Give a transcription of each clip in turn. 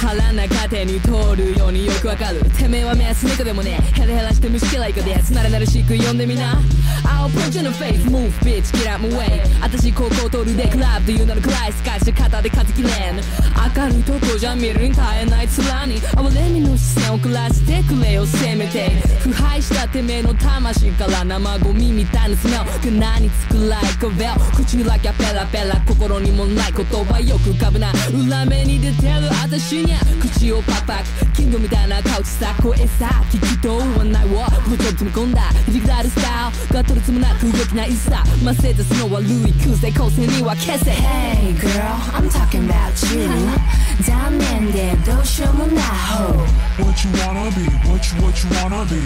腹中手に通るようによくわかる。てめえは目安猫でもねヘラヘラして虫嫌いかですなれなれしく呼んでみな。I'll punch in the face. Move bitch. Get out my way. 私高校通るでクラブという名のクライス返して肩で風切れん明るいとこじゃ見るに耐えない面に。哀れみの視線を暮らしてくれよせめて。腐敗したてめえの魂から生ゴミみたいなスメルが何つくらいかベル口にだけはペラペラ。心にもない言葉よく浮かぶな。裏目に出てる私に。ゃ口をパクパクキングみたいな顔さ声さ聞き取らないわぶちょ詰め込んだリグダルスタイルがとるつもなく良きないさませずその悪い空勢構成には消せ Hey girl, I'm talking about you 残念でどうしようもない hoe What you wanna be? What you what you wanna be?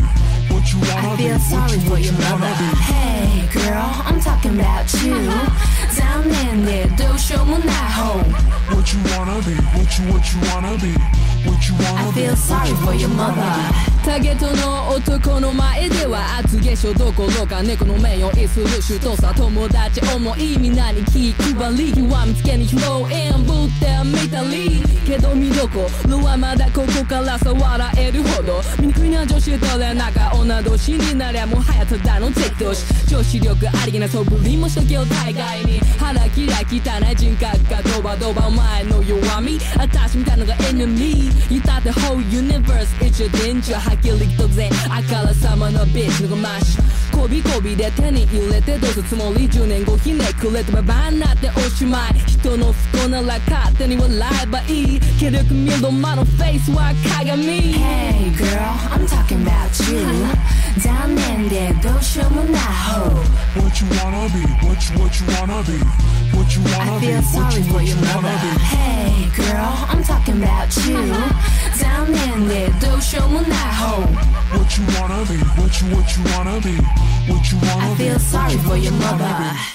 What you wanna I be? feel What sorry you for what your you mother wanna be? Hey girl, I'm talking about you 残念でどうしようもない hoe What you wanna be? What you what you wanna be? What you I wanna be? feel sorry for your mother タゲットの男の前では厚化粧どころか猫の目をいするシュートさ友達思いみんなに気配り極めつけに拾えんぶってみたりけど見どころはまだここからさ笑えるほど醜いな女子と連仲女同士になりゃもはやただの敵同士女子力ありげな素振りもしとけよ大概に腹切ら汚い人格がドバドバ お前の弱み私みたいのが enemy You thought the whole universe is your danger はっきりとぜあからさまのビッチのごましこびこびで手に入れてどうすつもり10年後ひねくれてババアになっておしまい人の不幸なら勝手に笑えばいい気力見る間のフェイスは鏡 Hey girl, I'm talking about you 残念でどうしようも what you wanna be? What you wanna I feel be? sorry you, for your you mother. Hey girl, I'm talking about you. Down in the dojo moon What you wanna be? What you what you wanna be? What you wanna I feel be? sorry for your mother.